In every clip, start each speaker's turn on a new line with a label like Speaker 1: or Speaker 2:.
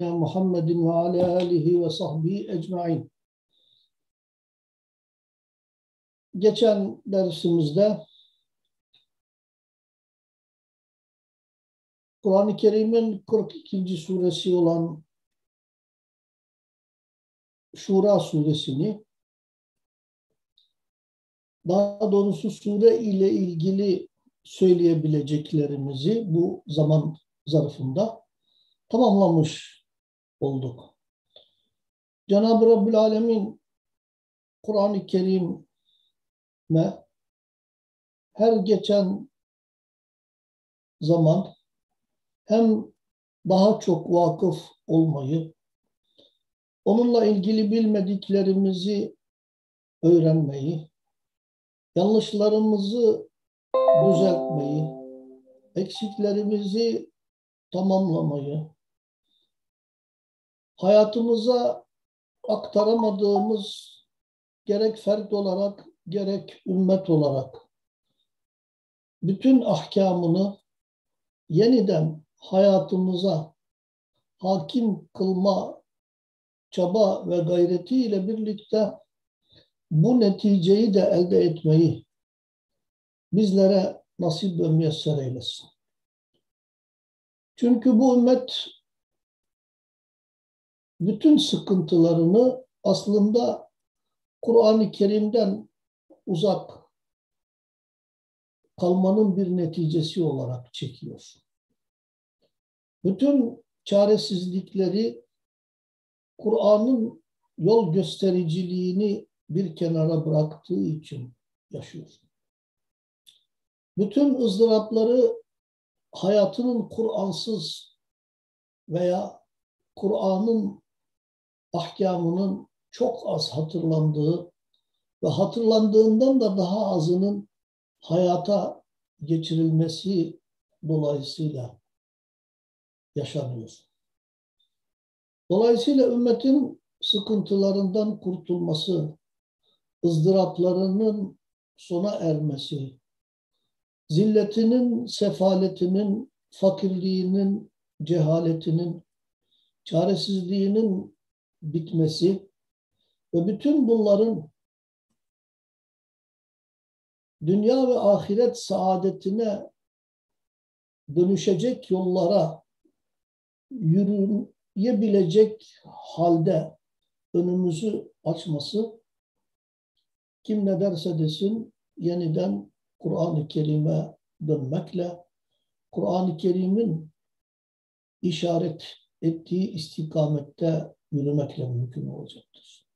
Speaker 1: Muhammedin ve ala alihi ve sahbihi ecmain. Geçen dersimizde Kur'an-ı Kerim'in 42. suresi olan Şura suresini daha doğrusu sure ile ilgili söyleyebileceklerimizi bu zaman zarfında tamamlamış olduk. Cenab-ı Rabbül Alemin Kur'an-ı Kerim'e her geçen zaman hem daha çok vakıf olmayı, onunla ilgili bilmediklerimizi öğrenmeyi, yanlışlarımızı düzeltmeyi, eksiklerimizi tamamlamayı, hayatımıza aktaramadığımız gerek fert olarak gerek ümmet olarak bütün ahkamını yeniden hayatımıza hakim kılma çaba ve gayretiyle birlikte bu neticeyi de elde etmeyi bizlere nasip ve müyesser eylesin. Çünkü bu ümmet bütün sıkıntılarını aslında Kur'an-ı Kerim'den uzak kalmanın bir neticesi olarak çekiyor. Bütün çaresizlikleri Kur'an'ın yol göstericiliğini bir kenara bıraktığı için yaşıyor. Bütün ızdırapları hayatının Kur'ansız veya Kur'an'ın ahkamının çok az hatırlandığı ve hatırlandığından da daha azının hayata geçirilmesi dolayısıyla yaşanıyor. Dolayısıyla ümmetin sıkıntılarından kurtulması, ızdıraplarının sona ermesi, zilletinin, sefaletinin, fakirliğinin, cehaletinin, çaresizliğinin bitmesi ve bütün bunların dünya ve ahiret saadetine dönüşecek yollara yürüyebilecek halde önümüzü açması kim ne derse desin yeniden Kur'an-ı Kerim'e dönmekle Kur'an-ı Kerim'in işaret ettiği istikamette yürümekle mümkün olacaktır.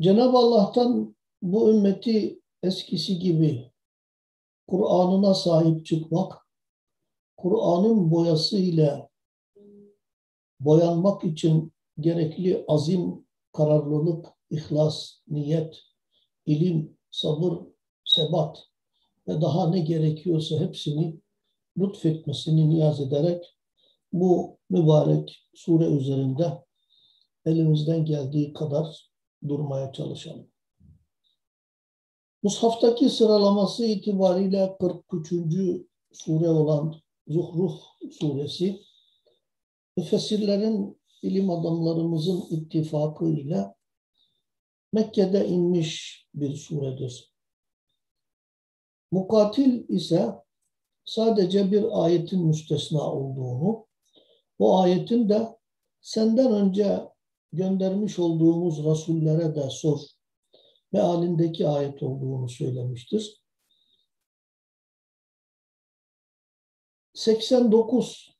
Speaker 1: Cenab-ı Allah'tan bu ümmeti eskisi gibi Kur'an'ına sahip çıkmak, Kur'an'ın boyası ile boyanmak için gerekli azim, kararlılık, ihlas, niyet, ilim, sabır, sebat ve daha ne gerekiyorsa hepsini lütfetmesini niyaz ederek bu mübarek sure üzerinde elimizden geldiği kadar durmaya çalışalım. Mushaftaki sıralaması itibariyle 43. sure olan Zuhruf suresi müfessirlerin ilim adamlarımızın ittifakı ile Mekke'de inmiş bir suredir. Mukatil ise sadece bir ayetin müstesna olduğunu, o ayetin de senden önce göndermiş olduğumuz rasullere de sor mealindeki ayet olduğunu söylemiştir. 89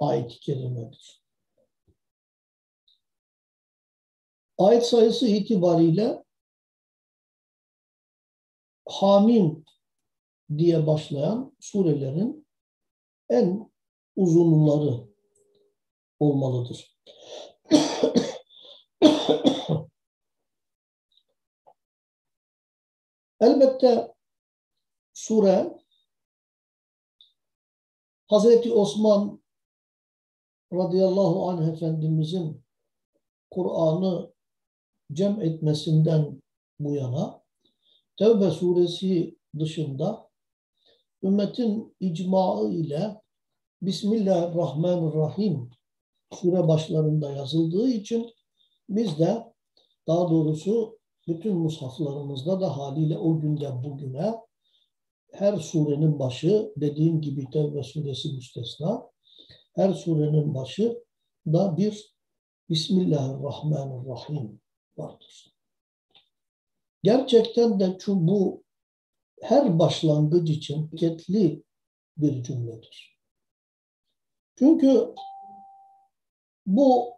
Speaker 1: ayet-i. Ayet sayısı itibariyle Hamim diye başlayan surelerin en uzunları olmalıdır. Elbette sure Hazreti Osman radıyallahu anh efendimizin Kur'an'ı cem etmesinden bu yana Tevbe suresi dışında ümmetin icmaı ile Bismillahirrahmanirrahim sure başlarında yazıldığı için biz de daha doğrusu bütün mushaflarımızda da haliyle o günden bugüne her surenin başı dediğim gibi Tevbe suresi müstesna her surenin başı da bir Bismillahirrahmanirrahim vardır. Gerçekten de şu bu her başlangıç için ketli bir cümledir. Çünkü bu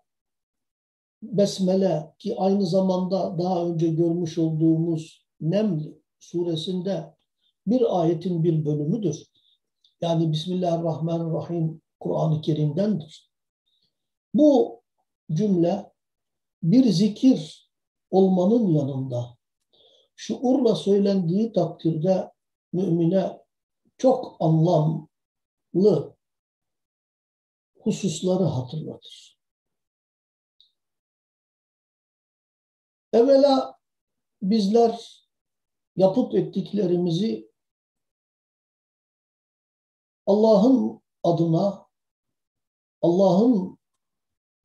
Speaker 1: Besmele ki aynı zamanda daha önce görmüş olduğumuz Neml suresinde bir ayetin bir bölümüdür. Yani Bismillahirrahmanirrahim Kur'an-ı Kerim'dendir. Bu cümle bir zikir olmanın yanında şuurla söylendiği takdirde mümine çok anlamlı hususları hatırlatır. Evvela bizler yapıp ettiklerimizi Allah'ın adına, Allah'ın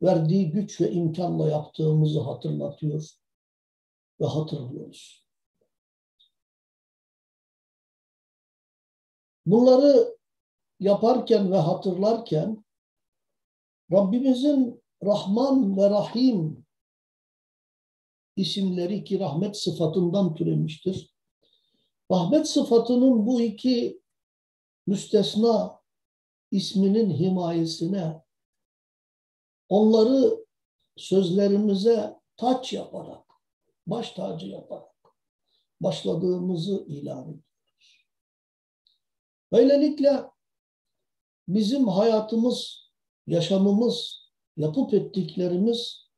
Speaker 1: verdiği güç ve imkanla yaptığımızı hatırlatıyor ve hatırlıyoruz. Bunları yaparken ve hatırlarken Rabbimizin Rahman ve Rahim isimleri ki rahmet sıfatından türemiştir. Rahmet sıfatının bu iki müstesna isminin himayesine onları sözlerimize taç yaparak, baş tacı yaparak başladığımızı ilan ediyoruz. Böylelikle bizim hayatımız, yaşamımız, yapıp ettiklerimiz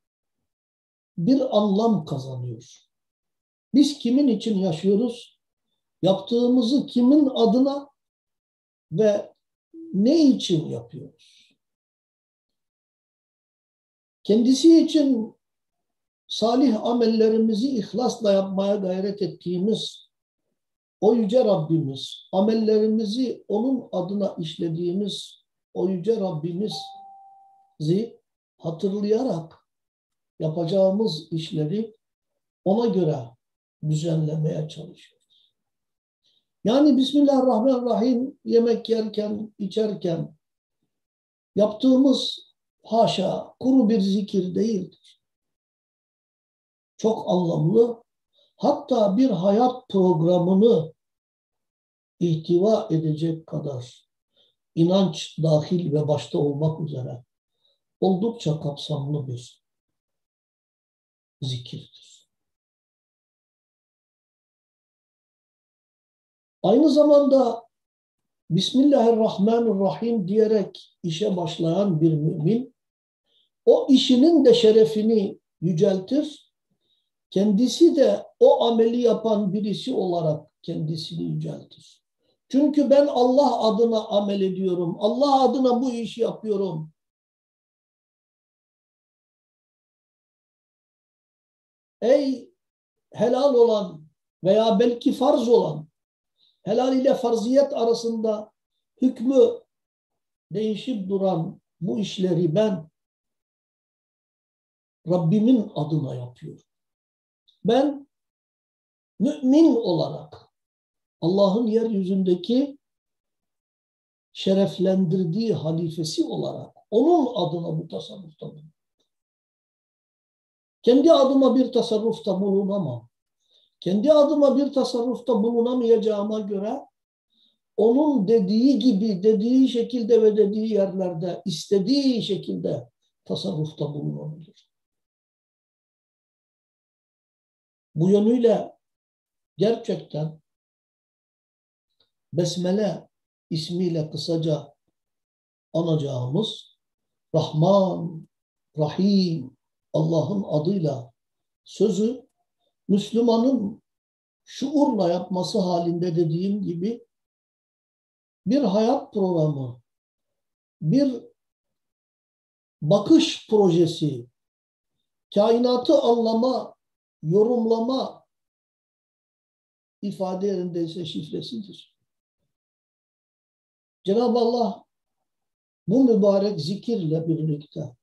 Speaker 1: bir anlam kazanıyor. Biz kimin için yaşıyoruz? Yaptığımızı kimin adına ve ne için yapıyoruz? Kendisi için salih amellerimizi ihlasla yapmaya gayret ettiğimiz o yüce Rabbimiz, amellerimizi onun adına işlediğimiz o yüce Rabbimizi hatırlayarak yapacağımız işleri ona göre düzenlemeye çalışıyoruz. Yani Bismillahirrahmanirrahim yemek yerken, içerken yaptığımız haşa kuru bir zikir değildir. Çok anlamlı, hatta bir hayat programını ihtiva edecek kadar inanç dahil ve başta olmak üzere oldukça kapsamlı bir zikirdir. Aynı zamanda Bismillahirrahmanirrahim diyerek işe başlayan bir mümin o işinin de şerefini yüceltir. Kendisi de o ameli yapan birisi olarak kendisini yüceltir. Çünkü ben Allah adına amel ediyorum. Allah adına bu işi yapıyorum. Ey helal olan veya belki farz olan helal ile farziyet arasında hükmü değişip duran bu işleri ben Rabbimin adına yapıyorum. Ben mümin olarak Allah'ın yeryüzündeki şereflendirdiği halifesi olarak onun adına bu tasarrufta bulunuyorum. Kendi adıma bir tasarrufta bulunamam. Kendi adıma bir tasarrufta bulunamayacağıma göre onun dediği gibi, dediği şekilde ve dediği yerlerde, istediği şekilde tasarrufta bulunabilir. Bu yönüyle gerçekten Besmele ismiyle kısaca anacağımız Rahman, Rahim, Allah'ın adıyla sözü Müslümanın şuurla yapması halinde dediğim gibi bir hayat programı, bir bakış projesi, kainatı anlama, yorumlama ifade yerinde ise şifresidir. Cenab-ı Allah bu mübarek zikirle birlikte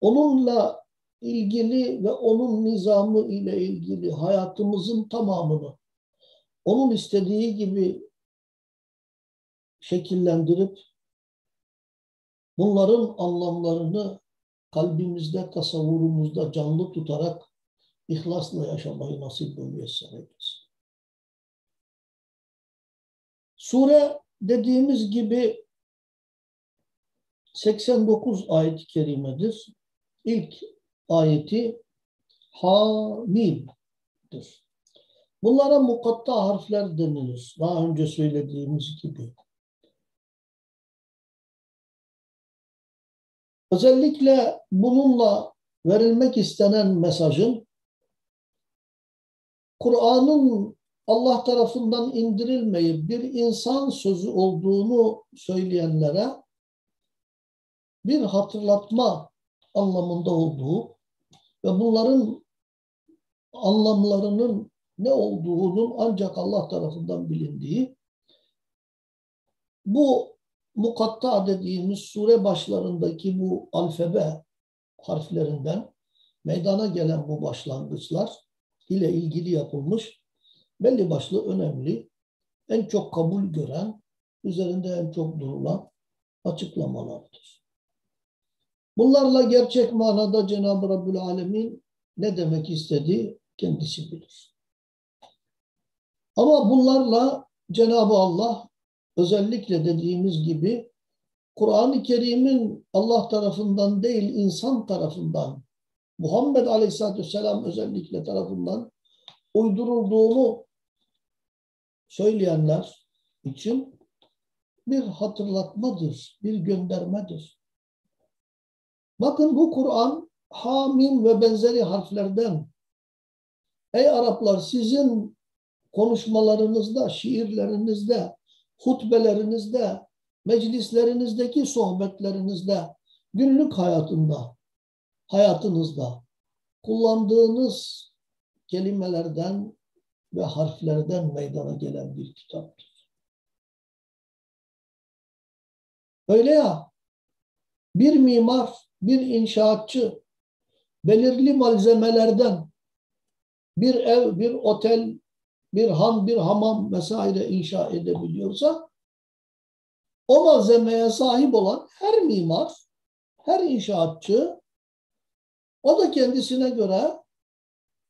Speaker 1: onunla ilgili ve onun nizamı ile ilgili hayatımızın tamamını onun istediği gibi şekillendirip bunların anlamlarını kalbimizde, tasavvurumuzda canlı tutarak ihlasla yaşamayı nasip ve müyesser. Sure dediğimiz gibi 89 ayet-i kerimedir. İlk ayeti Hamim'dir. Bunlara mukatta harfler denilir. Daha önce söylediğimiz gibi. Özellikle bununla verilmek istenen mesajın Kur'an'ın Allah tarafından indirilmeyip bir insan sözü olduğunu söyleyenlere bir hatırlatma anlamında olduğu ve bunların anlamlarının ne olduğunun ancak Allah tarafından bilindiği bu mukatta dediğimiz sure başlarındaki bu alfabe harflerinden meydana gelen bu başlangıçlar ile ilgili yapılmış belli başlı önemli, en çok kabul gören, üzerinde en çok durulan açıklamalardır. Bunlarla gerçek manada Cenab-ı Rabbül Alemin ne demek istediği kendisi bilir. Ama bunlarla Cenab-ı Allah özellikle dediğimiz gibi Kur'an-ı Kerim'in Allah tarafından değil insan tarafından Muhammed Aleyhisselatü Vesselam özellikle tarafından uydurulduğunu söyleyenler için bir hatırlatmadır, bir göndermedir. Bakın bu Kur'an hamim ve benzeri harflerden Ey Araplar sizin konuşmalarınızda, şiirlerinizde, hutbelerinizde, meclislerinizdeki sohbetlerinizde, günlük hayatında, hayatınızda kullandığınız kelimelerden ve harflerden meydana gelen bir kitaptır. Öyle ya, bir mimar, bir inşaatçı belirli malzemelerden bir ev, bir otel, bir han, bir hamam vesaire inşa edebiliyorsa o malzemeye sahip olan her mimar, her inşaatçı o da kendisine göre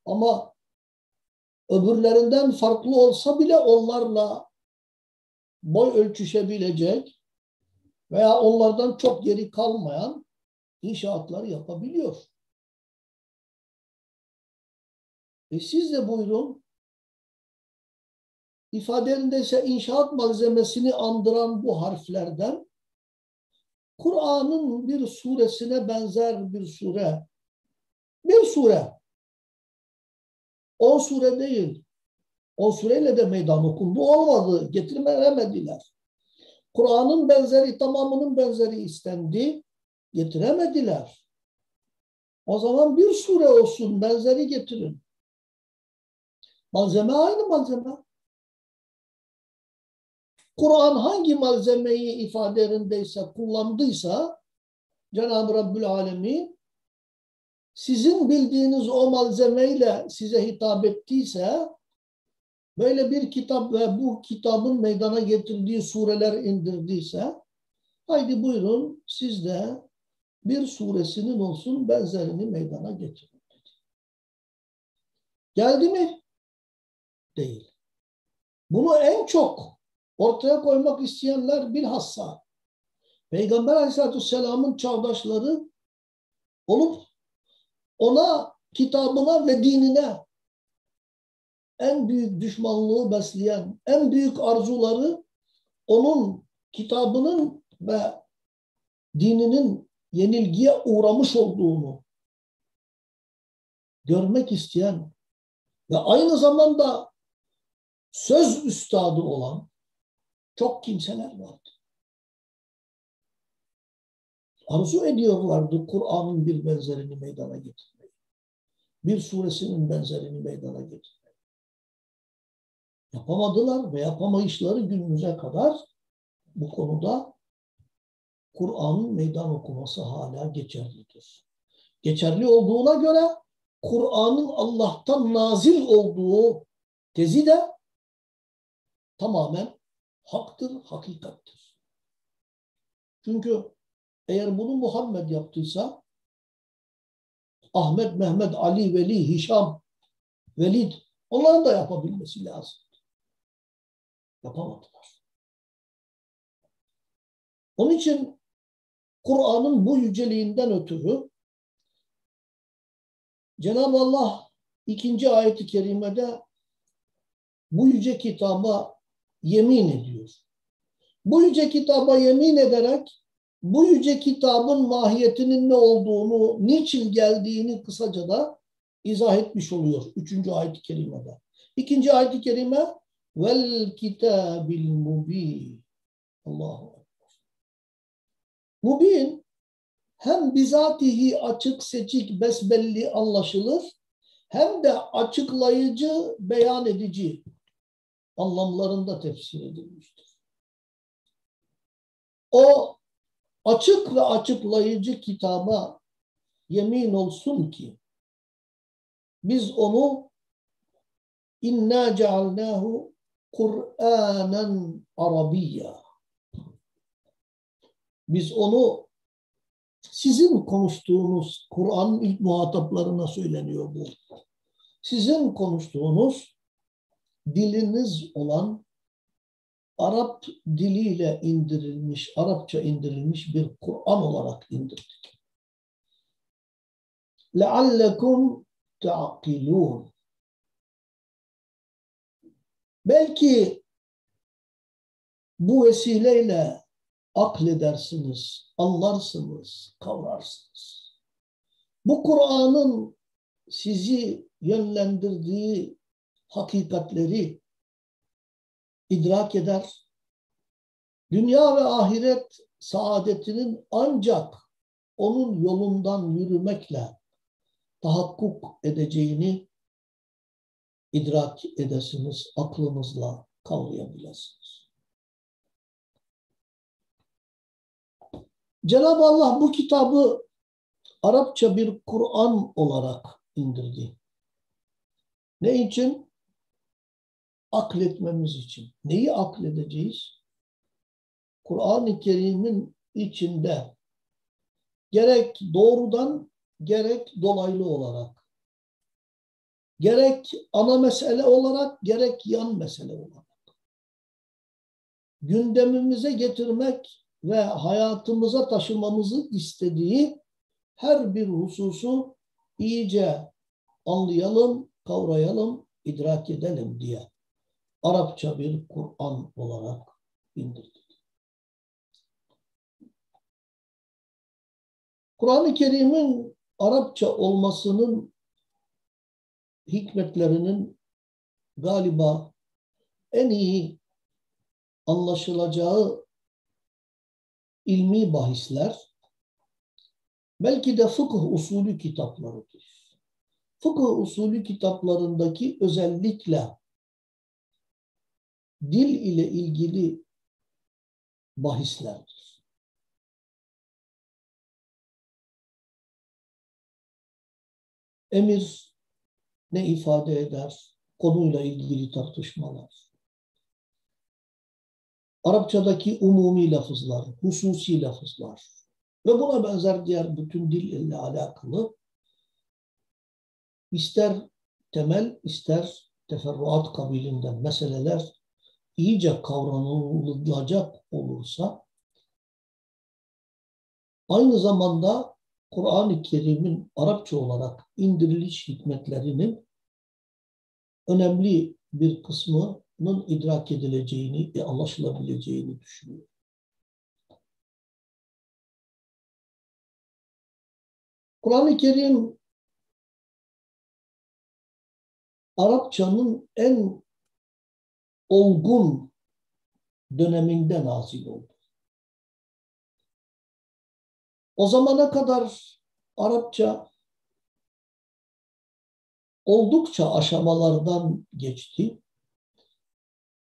Speaker 1: ama öbürlerinden farklı olsa bile onlarla boy ölçüşebilecek veya onlardan çok geri kalmayan inşaatlar yapabiliyor. E siz de buyurun ifadelerinde ise inşaat malzemesini andıran bu harflerden Kur'an'ın bir suresine benzer bir sure. Bir sure. On sure değil. On sureyle de meydan okundu. Olmadı. Getiremediler. Kur'an'ın benzeri, tamamının benzeri istendi. Getiremediler. O zaman bir sure olsun, benzeri getirin. Malzeme aynı malzeme. Kur'an hangi malzemeyi ifadelerindeyse kullandıysa Cenab-ı Rabbül Alemin sizin bildiğiniz o malzemeyle size hitap ettiyse böyle bir kitap ve bu kitabın meydana getirdiği sureler indirdiyse haydi buyurun siz de bir suresinin olsun benzerini meydana getirin. Geldi mi? Değil. Bunu en çok ortaya koymak isteyenler bilhassa Peygamber Aleyhisselatü Vesselam'ın çağdaşları olup ona, kitabına ve dinine en büyük düşmanlığı besleyen, en büyük arzuları onun kitabının ve dininin yenilgiye uğramış olduğunu görmek isteyen ve aynı zamanda söz üstadı olan çok kimseler vardı. Arzu ediyorlardı Kur'an'ın bir benzerini meydana getirmeyi. Bir suresinin benzerini meydana getirmeyi. Yapamadılar ve yapamayışları günümüze kadar bu konuda Kur'an'ın meydan okuması hala geçerlidir. Geçerli olduğuna göre Kur'an'ın Allah'tan nazil olduğu tezi de tamamen haktır, hakikattir. Çünkü eğer bunu Muhammed yaptıysa Ahmet, Mehmet, Ali, Veli, Hişam, Velid onların da yapabilmesi lazım. Yapamadılar. Onun için Kur'an'ın bu yüceliğinden ötürü Cenab-ı Allah ikinci ayeti kerimede bu yüce kitaba yemin ediyor. Bu yüce kitaba yemin ederek bu yüce kitabın mahiyetinin ne olduğunu, niçin geldiğini kısaca da izah etmiş oluyor. Üçüncü ayet-i kerimede. İkinci ayet-i kerime vel kitabil mubin. Allahu. Mubin hem bizatihi açık, seçik, besbelli anlaşılır hem de açıklayıcı, beyan edici anlamlarında tefsir edilmiştir. O açık ve açıklayıcı kitaba yemin olsun ki biz onu inna cealnahu Kur'anen Arabiyya biz onu sizin konuştuğunuz Kur'an'ın ilk muhataplarına söyleniyor bu. Sizin konuştuğunuz diliniz olan Arap diliyle indirilmiş, Arapça indirilmiş bir Kur'an olarak indirdik. لَعَلَّكُمْ تَعْقِلُونَ Belki bu vesileyle akledersiniz, anlarsınız, kavrarsınız. Bu Kur'an'ın sizi yönlendirdiği hakikatleri idrak eder. Dünya ve ahiret saadetinin ancak onun yolundan yürümekle tahakkuk edeceğini idrak edesiniz, aklınızla kavrayabilirsiniz. Cenab-ı Allah bu kitabı Arapça bir Kur'an olarak indirdi. Ne için? Akletmemiz için. Neyi akledeceğiz? Kur'an-ı Kerim'in içinde gerek doğrudan gerek dolaylı olarak gerek ana mesele olarak gerek yan mesele olarak gündemimize getirmek ve hayatımıza taşımamızı istediği her bir hususu iyice anlayalım, kavrayalım, idrak edelim diye Arapça bir Kur'an olarak indirdik. Kur'an-ı Kerim'in Arapça olmasının hikmetlerinin galiba en iyi anlaşılacağı ilmi bahisler belki de fıkıh usulü kitaplarıdır. Fıkıh usulü kitaplarındaki özellikle dil ile ilgili bahislerdir. Emir ne ifade eder? Konuyla ilgili tartışmalar. Arapçadaki umumi lafızlar, hususi lafızlar ve buna benzer diğer bütün dil ile alakalı ister temel ister teferruat kabilinden meseleler iyice kavranılacak olursa aynı zamanda Kur'an-ı Kerim'in Arapça olarak indiriliş hikmetlerinin önemli bir kısmının idrak edileceğini ve anlaşılabileceğini düşünüyorum. Kur'an-ı Kerim Arapçanın en olgun döneminde nazil oldu. O zamana kadar Arapça oldukça aşamalardan geçti.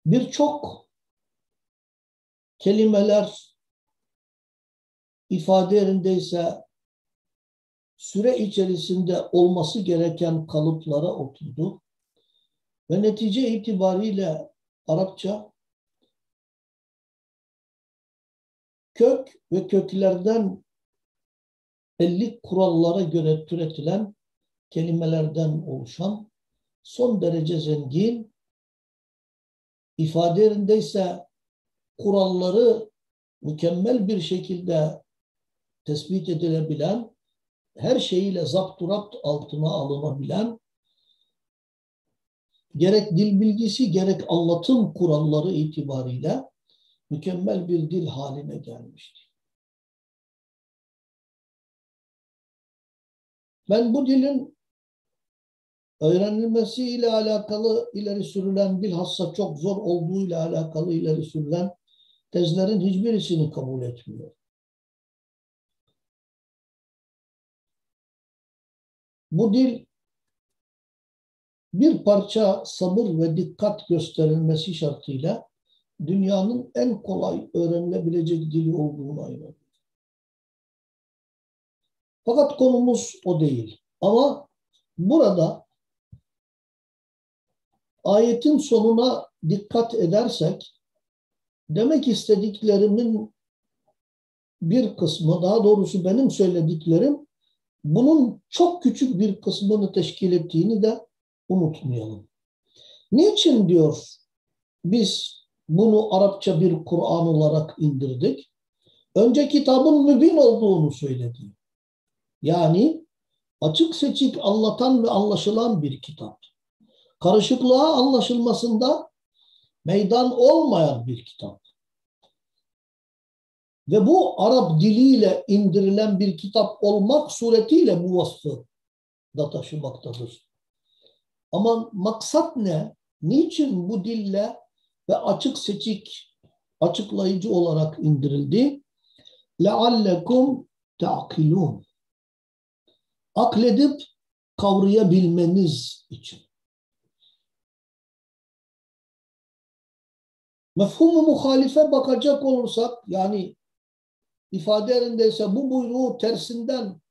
Speaker 1: Birçok kelimeler ifade yerindeyse süre içerisinde olması gereken kalıplara oturdu. Ve netice itibariyle Arapça kök ve köklerden belli kurallara göre türetilen kelimelerden oluşan son derece zengin, ifade yerindeyse kuralları mükemmel bir şekilde tespit edilebilen, her şeyiyle zapturapt altına alınabilen, gerek dil bilgisi gerek anlatım kuralları itibariyle mükemmel bir dil haline gelmişti. Ben bu dilin öğrenilmesiyle alakalı ileri sürülen bilhassa çok zor olduğuyla alakalı ileri sürülen tezlerin hiçbirisini kabul etmiyor. Bu dil bir parça sabır ve dikkat gösterilmesi şartıyla dünyanın en kolay öğrenilebilecek dili olduğuna inanıyorum. Fakat konumuz o değil. Ama burada ayetin sonuna dikkat edersek demek istediklerimin bir kısmı, daha doğrusu benim söylediklerim bunun çok küçük bir kısmını teşkil ettiğini de unutmayalım. Niçin diyor biz bunu Arapça bir Kur'an olarak indirdik? Önce kitabın mübin olduğunu söyledi. Yani açık seçik anlatan ve anlaşılan bir kitap Karışıklığa anlaşılmasında meydan olmayan bir kitap. Ve bu Arap diliyle indirilen bir kitap olmak suretiyle bu vasfı da taşımaktadır. Ama maksat ne? Niçin bu dille ve açık seçik açıklayıcı olarak indirildi? لَعَلَّكُمْ تَعْقِلُونَ Akledip kavrayabilmeniz için. Mefhumu muhalife bakacak olursak yani ifade yerindeyse bu buyruğu tersinden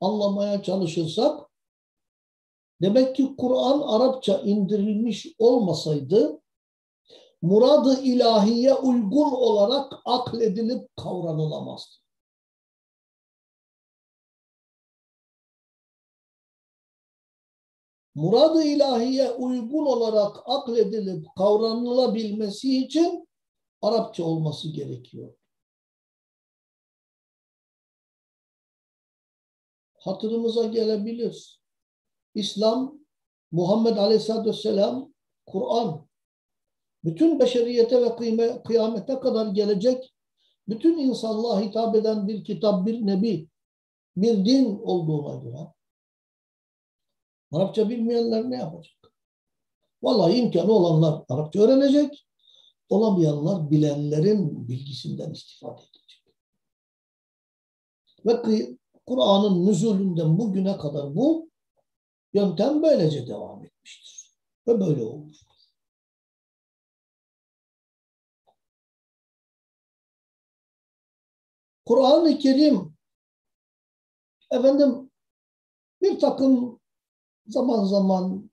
Speaker 1: anlamaya çalışırsak demek ki Kur'an Arapça indirilmiş olmasaydı muradı ilahiye uygun olarak akledilip kavranılamazdı. Muradı ilahiye uygun olarak akledilip kavranılabilmesi için Arapça olması gerekiyor. hatırımıza gelebilir. İslam, Muhammed Aleyhisselatü Vesselam, Kur'an, bütün beşeriyete ve kıyme, kıyamete kadar gelecek bütün insanlığa hitap eden bir kitap, bir nebi, bir din olduğuna göre Arapça bilmeyenler ne yapacak? Vallahi imkanı olanlar Arapça öğrenecek, olamayanlar bilenlerin bilgisinden istifade edecek. Ve Kur'an'ın nüzulünden bugüne kadar bu yöntem böylece devam etmiştir. Ve böyle olmuştur. Kur'an-ı Kerim efendim bir takım zaman zaman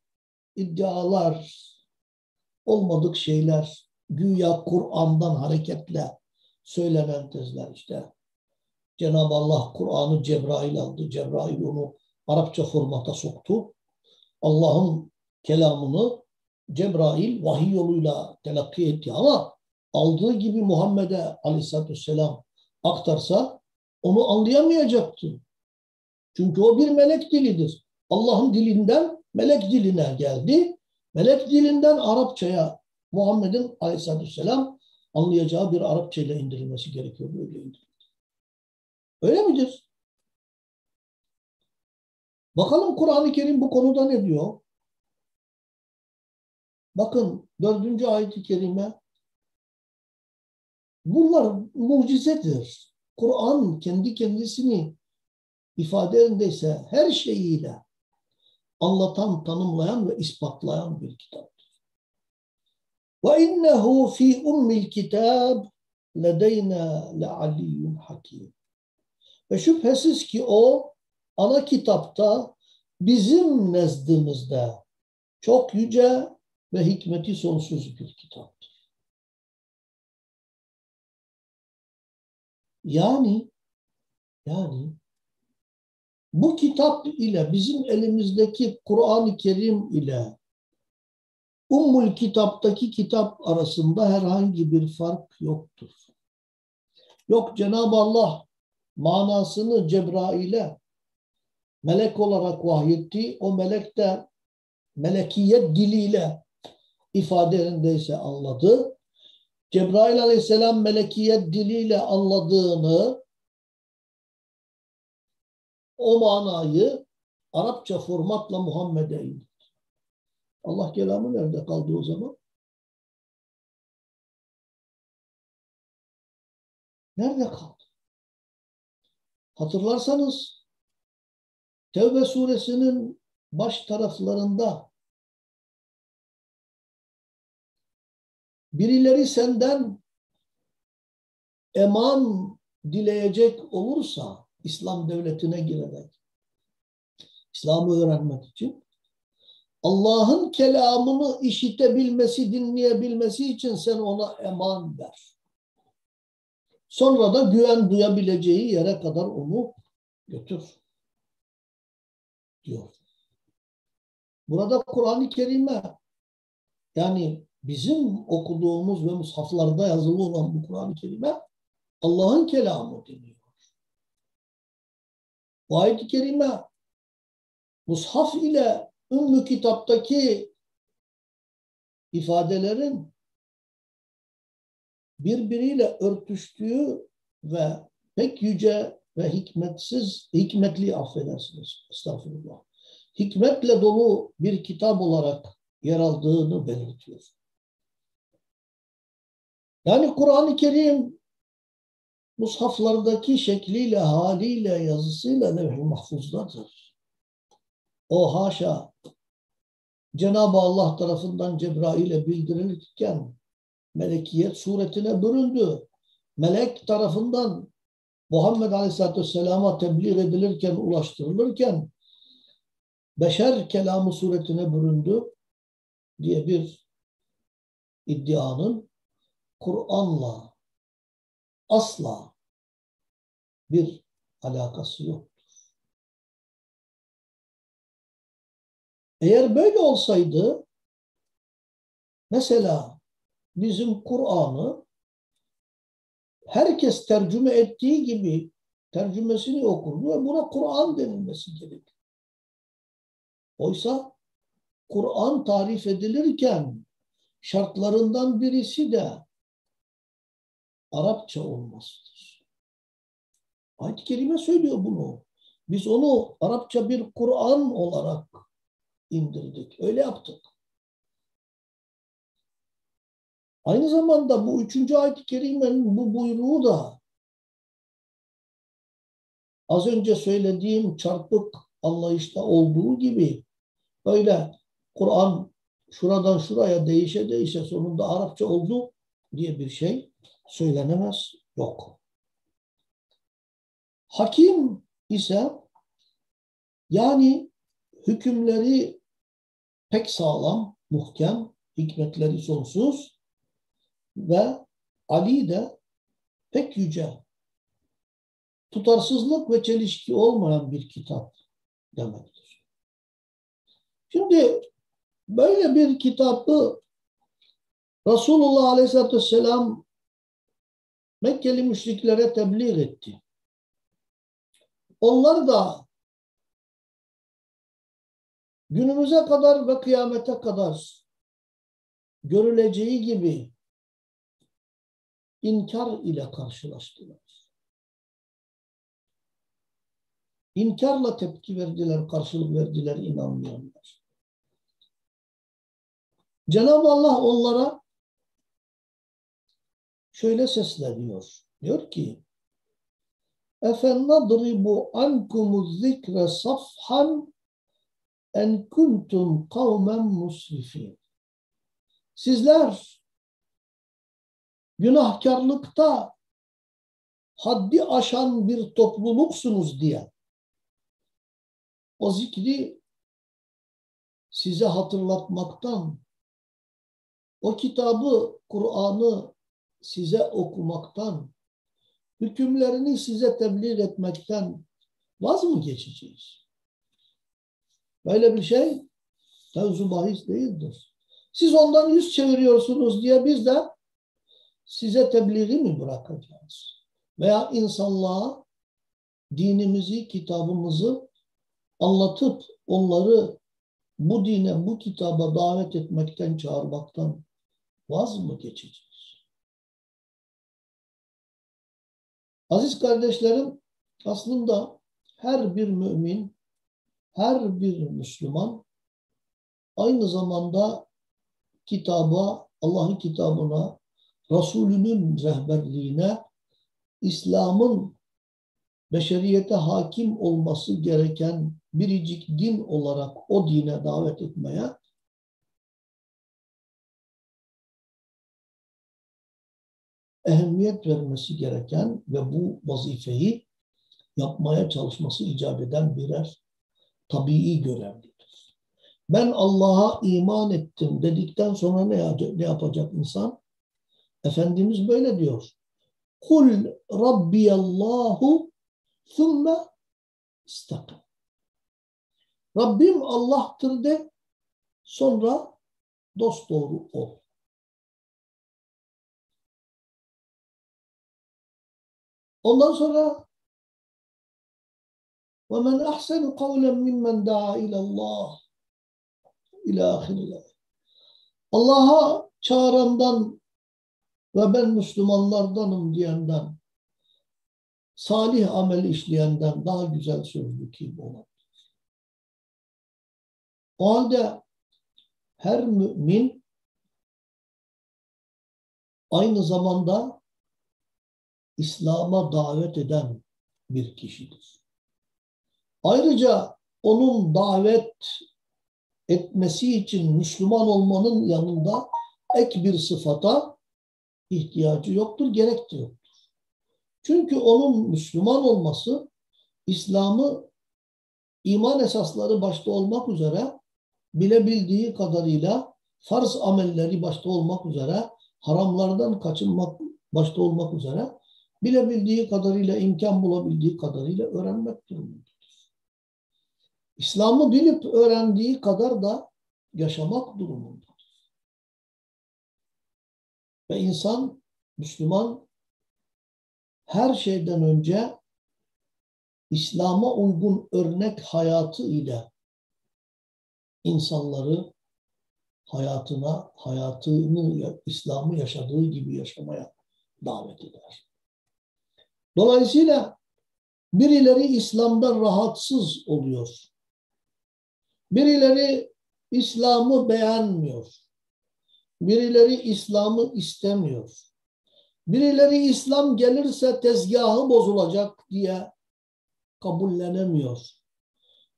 Speaker 1: iddialar, olmadık şeyler, güya Kur'an'dan hareketle söylenen tezler işte Cenab-ı Allah Kur'an'ı Cebrail aldı. Cebrail onu Arapça formata soktu. Allah'ın kelamını Cebrail vahiy yoluyla telakki etti ama aldığı gibi Muhammed'e aleyhissalatü vesselam aktarsa onu anlayamayacaktı. Çünkü o bir melek dilidir. Allah'ın dilinden melek diline geldi. Melek dilinden Arapçaya Muhammed'in aleyhissalatü vesselam anlayacağı bir Arapça ile indirilmesi gerekiyor. Böyle indirildi. Öyle midir? Bakalım Kur'an-ı Kerim bu konuda ne diyor? Bakın dördüncü ayet-i kerime bunlar mucizedir. Kur'an kendi kendisini ifadelerindeyse her şeyiyle anlatan, tanımlayan ve ispatlayan bir kitaptır. Ve innehu fi ummil kitab ledeyna lealiyyun hakim. Ve şüphesiz ki o ana kitapta bizim nezdimizde çok yüce ve hikmeti sonsuz bir kitaptır. Yani yani bu kitap ile bizim elimizdeki Kur'an-ı Kerim ile Ummul Kitap'taki kitap arasında herhangi bir fark yoktur. Yok Cenab-ı Allah manasını Cebrail'e melek olarak vahyetti. O melek de melekiyet diliyle ifadelerindeyse anladı. Cebrail aleyhisselam melekiyet diliyle anladığını o manayı Arapça formatla Muhammed'e indirdi. Allah kelamı nerede kaldı o zaman? Nerede kaldı? Hatırlarsanız Tevbe suresinin baş taraflarında birileri senden eman dileyecek olursa İslam devletine girerek İslam'ı öğrenmek için Allah'ın kelamını işitebilmesi, dinleyebilmesi için sen ona eman ver. Sonra da güven duyabileceği yere kadar onu götür. Diyor. Burada Kur'an-ı Kerim'e yani bizim okuduğumuz ve mushaflarda yazılı olan bu Kur'an-ı Kerim'e Allah'ın kelamı deniyor. Bu ayet-i kerime mushaf ile Ümmü kitaptaki ifadelerin birbiriyle örtüştüğü ve pek yüce ve hikmetsiz, hikmetli affedersiniz, estağfurullah. Hikmetle dolu bir kitap olarak yer aldığını belirtiyor. Yani Kur'an-ı Kerim mushaflardaki şekliyle, haliyle, yazısıyla levh-i mahfuzdadır. O haşa Cenab-ı Allah tarafından Cebrail'e bildirilirken melekiyet suretine büründü. Melek tarafından Muhammed Aleyhisselatü Vesselam'a tebliğ edilirken, ulaştırılırken beşer kelamı suretine büründü diye bir iddianın Kur'an'la asla bir alakası yoktur. Eğer böyle olsaydı mesela bizim Kur'an'ı herkes tercüme ettiği gibi tercümesini okurdu ve buna Kur'an denilmesi gerekir. Oysa Kur'an tarif edilirken şartlarından birisi de Arapça olmasıdır. Ayet-i Kerime söylüyor bunu. Biz onu Arapça bir Kur'an olarak indirdik. Öyle yaptık. Aynı zamanda bu üçüncü ayet-i kerimenin bu buyruğu da az önce söylediğim çarpık anlayışta olduğu gibi böyle Kur'an şuradan şuraya değişe değişe sonunda Arapça oldu diye bir şey söylenemez, yok. Hakim ise yani hükümleri pek sağlam, muhkem, hikmetleri sonsuz ve Ali de pek yüce, tutarsızlık ve çelişki olmayan bir kitap demektir. Şimdi böyle bir kitabı Resulullah Aleyhisselatü Vesselam Mekkeli müşriklere tebliğ etti. Onlar da günümüze kadar ve kıyamete kadar görüleceği gibi inkar ile karşılaştılar. İnkarla tepki verdiler, karşılık verdiler inanmayanlar. Cenab-ı Allah onlara şöyle sesleniyor. Diyor ki اَفَنَّضْرِبُ عَنْكُمُ الذِّكْرَ صَفْحًا en kuntum kavmen musrifin. Sizler günahkarlıkta haddi aşan bir topluluksunuz diye o zikri size hatırlatmaktan, o kitabı, Kur'an'ı size okumaktan, hükümlerini size tebliğ etmekten vaz mı geçeceğiz? Böyle bir şey mevzu bahis değildir. Siz ondan yüz çeviriyorsunuz diye biz de size tebliği mi bırakacağız? Veya insanlığa dinimizi, kitabımızı anlatıp onları bu dine, bu kitaba davet etmekten, çağırmaktan vaz mı geçeceğiz? Aziz kardeşlerim, aslında her bir mümin, her bir Müslüman aynı zamanda kitaba, Allah'ın kitabına, Resulünün rehberliğine, İslam'ın beşeriyete hakim olması gereken biricik din olarak o dine davet etmeye ehemmiyet vermesi gereken ve bu vazifeyi yapmaya çalışması icap eden birer tabii görevlidir. Ben Allah'a iman ettim dedikten sonra ne, ne yapacak insan? Efendimiz böyle diyor. Kul Rabbiyallahu thumme istakim. Rabbim Allah'tır de sonra dost doğru ol. Ondan sonra وَمَنْ أَحْسَنُ قَوْلًا مِمَّنْ دَعَا إِلَى اللّٰهِ İlâ ahirine. Allah'a çağırandan ve ben Müslümanlardanım diyenden, salih amel işleyenden daha güzel sözlü kim olur? O halde her mümin aynı zamanda İslam'a davet eden bir kişidir. Ayrıca onun davet etmesi için Müslüman olmanın yanında ek bir sıfata ihtiyacı yoktur, gerek de yoktur. Çünkü onun Müslüman olması İslam'ı iman esasları başta olmak üzere bilebildiği kadarıyla farz amelleri başta olmak üzere haramlardan kaçınmak başta olmak üzere bilebildiği kadarıyla imkan bulabildiği kadarıyla öğrenmek durumundadır. İslam'ı bilip öğrendiği kadar da yaşamak durumundadır. Ve insan, Müslüman her şeyden önce İslam'a uygun örnek hayatı ile insanları hayatına, hayatını, İslam'ı yaşadığı gibi yaşamaya davet eder. Dolayısıyla birileri İslam'dan rahatsız oluyor. Birileri İslam'ı beğenmiyor. Birileri İslam'ı istemiyor. Birileri İslam gelirse tezgahı bozulacak diye kabullenemiyor.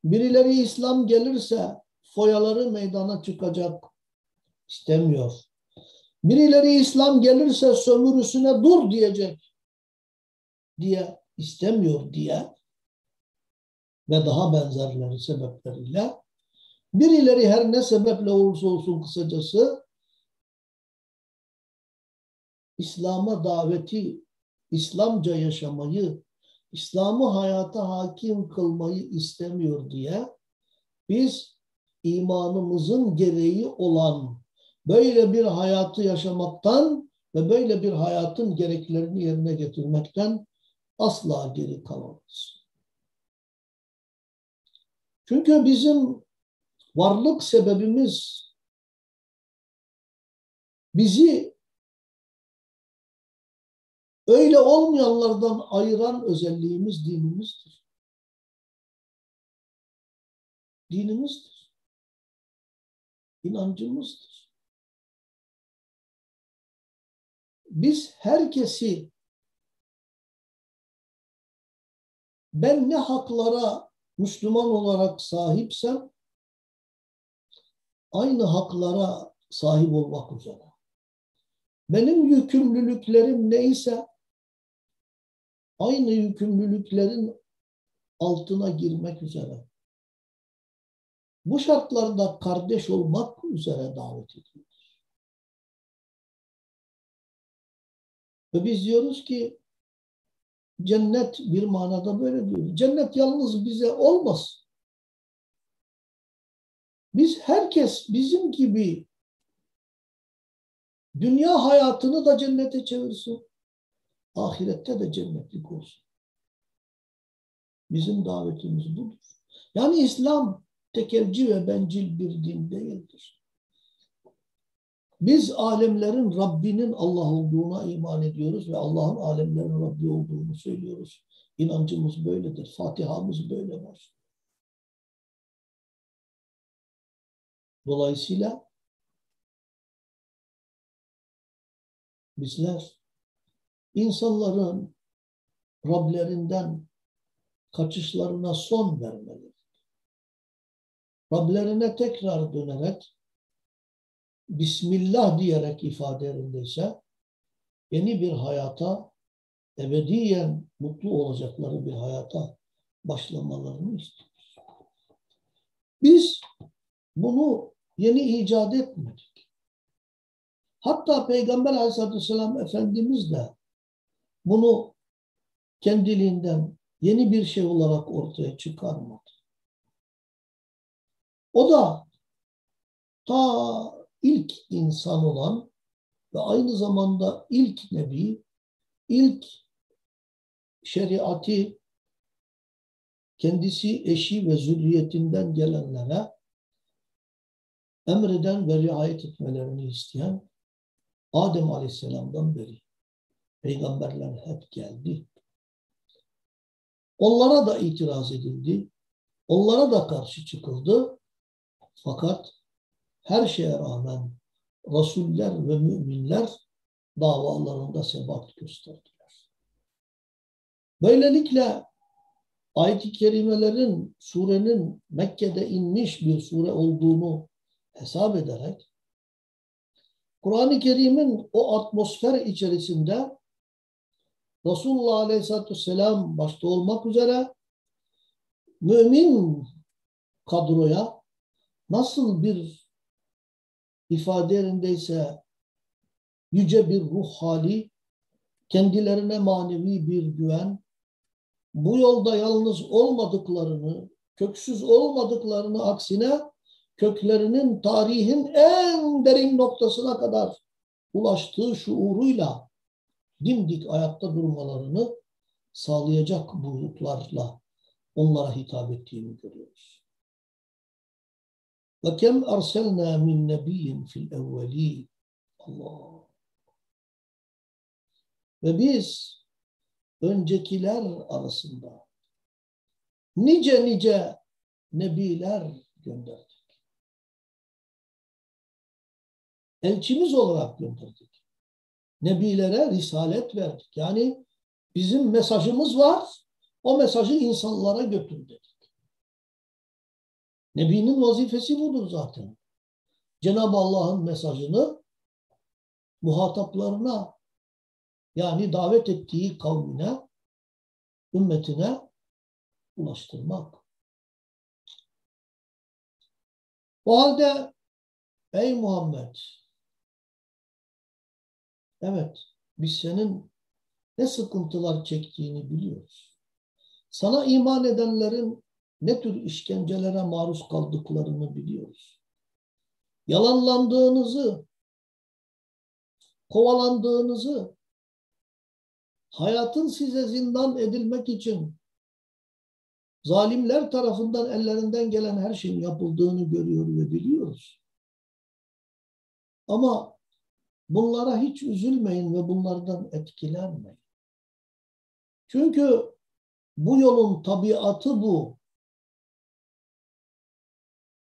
Speaker 1: Birileri İslam gelirse foyaları meydana çıkacak istemiyor. Birileri İslam gelirse sömürüsüne dur diyecek diye istemiyor diye ve daha benzerleri sebepleriyle. Birileri her ne sebeple olursa olsun kısacası İslam'a daveti, İslamca yaşamayı, İslam'ı hayata hakim kılmayı istemiyor diye biz imanımızın gereği olan böyle bir hayatı yaşamaktan ve böyle bir hayatın gereklerini yerine getirmekten asla geri kalamayız. Çünkü bizim varlık sebebimiz bizi öyle olmayanlardan ayıran özelliğimiz dinimizdir. Dinimizdir inancımızdır. Biz herkesi ben ne haklara Müslüman olarak sahipsem aynı haklara sahip olmak üzere. Benim yükümlülüklerim neyse aynı yükümlülüklerin altına girmek üzere bu şartlarda kardeş olmak üzere davet ediyoruz. Ve biz diyoruz ki cennet bir manada böyle diyor. Cennet yalnız bize olmaz. Biz herkes bizim gibi dünya hayatını da cennete çevirsin. Ahirette de cennetlik olsun. Bizim davetimiz budur. Yani İslam tekelci ve bencil bir din değildir. Biz alemlerin Rabbinin Allah olduğuna iman ediyoruz ve Allah'ın alemlerin Rabbi olduğunu söylüyoruz. İnancımız böyledir. Fatiha'mız böyle var. Dolayısıyla bizler insanların Rablerinden kaçışlarına son vermeli. Rablerine tekrar dönerek Bismillah diyerek ifadelerindeyse yeni bir hayata ebediyen mutlu olacakları bir hayata başlamalarını istiyoruz. Biz bunu yeni icat etmedik. Hatta Peygamber Aleyhisselatü Vesselam Efendimiz de bunu kendiliğinden yeni bir şey olarak ortaya çıkarmadı. O da ta ilk insan olan ve aynı zamanda ilk nebi, ilk şeriatı kendisi, eşi ve zürriyetinden gelenlere emreden ve riayet etmelerini isteyen Adem Aleyhisselam'dan beri peygamberler hep geldi. Onlara da itiraz edildi. Onlara da karşı çıkıldı. Fakat her şeye rağmen Resuller ve müminler davalarında sebat gösterdiler. Böylelikle ayet-i kerimelerin surenin Mekke'de inmiş bir sure olduğunu hesap ederek Kur'an-ı Kerim'in o atmosfer içerisinde Resulullah Aleyhisselatü Vesselam başta olmak üzere mümin kadroya nasıl bir ifade yerindeyse yüce bir ruh hali, kendilerine manevi bir güven, bu yolda yalnız olmadıklarını, köksüz olmadıklarını aksine köklerinin tarihin en derin noktasına kadar ulaştığı şuuruyla dimdik ayakta durmalarını sağlayacak buyruklarla onlara hitap ettiğini görüyoruz. Ve kem arselna min nebiyyin fil evveli. Allah. Ve biz öncekiler arasında nice nice nebiler gönderdik. Elçimiz olarak gönderdik. Nebilere risalet verdik. Yani bizim mesajımız var. O mesajı insanlara götür dedik. Nebinin vazifesi budur zaten. Cenab-ı Allah'ın mesajını muhataplarına yani davet ettiği kavmine, ümmetine ulaştırmak. O halde ey Muhammed evet biz senin ne sıkıntılar çektiğini biliyoruz. Sana iman edenlerin ne tür işkencelere maruz kaldıklarını biliyoruz. Yalanlandığınızı, kovalandığınızı, hayatın size zindan edilmek için zalimler tarafından ellerinden gelen her şeyin yapıldığını görüyor ve biliyoruz. Ama bunlara hiç üzülmeyin ve bunlardan etkilenmeyin. Çünkü bu yolun tabiatı bu.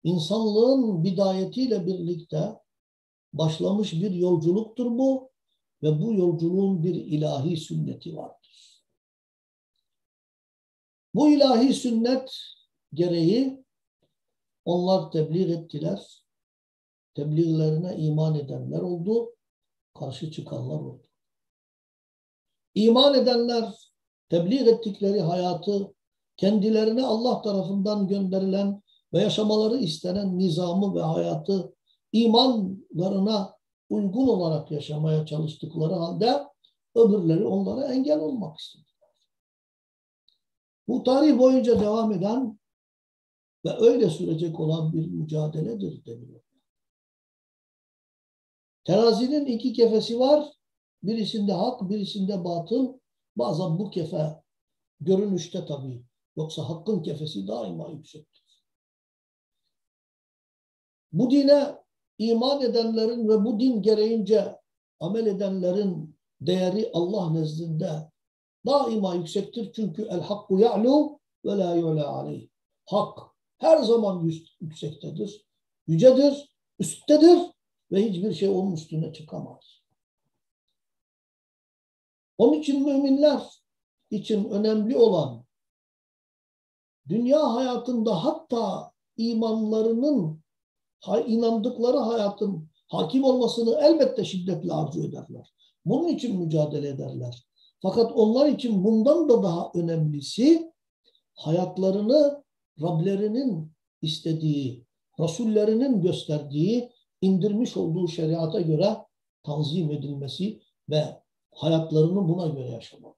Speaker 1: İnsanlığın bidayetiyle birlikte başlamış bir yolculuktur bu ve bu yolculuğun bir ilahi sünneti vardır. Bu ilahi sünnet gereği onlar tebliğ ettiler. Tebliğlerine iman edenler oldu, karşı çıkanlar oldu. İman edenler tebliğ ettikleri hayatı, kendilerine Allah tarafından gönderilen ve yaşamaları istenen nizamı ve hayatı imanlarına uygun olarak yaşamaya çalıştıkları halde öbürleri onlara engel olmak istediler. Bu tarih boyunca devam eden ve öyle sürecek olan bir mücadeledir deniyor. Terazinin iki kefesi var. Birisinde hak, birisinde batıl. Bazen bu kefe görünüşte tabii. Yoksa hakkın kefesi daima yüksektir. Bu dine iman edenlerin ve bu din gereğince amel edenlerin değeri Allah nezdinde daima yüksektir. Çünkü el hakku ya'lu ve la yu'la aleyh. Hak her zaman yüksektedir, yücedir, üsttedir ve hiçbir şey onun üstüne çıkamaz. Onun için müminler için önemli olan dünya hayatında hatta imanlarının inandıkları hayatın hakim olmasını elbette şiddetle arzu ederler. Bunun için mücadele ederler. Fakat onlar için bundan da daha önemlisi hayatlarını Rablerinin istediği, Rasullerinin gösterdiği, indirmiş olduğu şeriata göre tanzim edilmesi ve hayatlarını buna göre yaşamaları.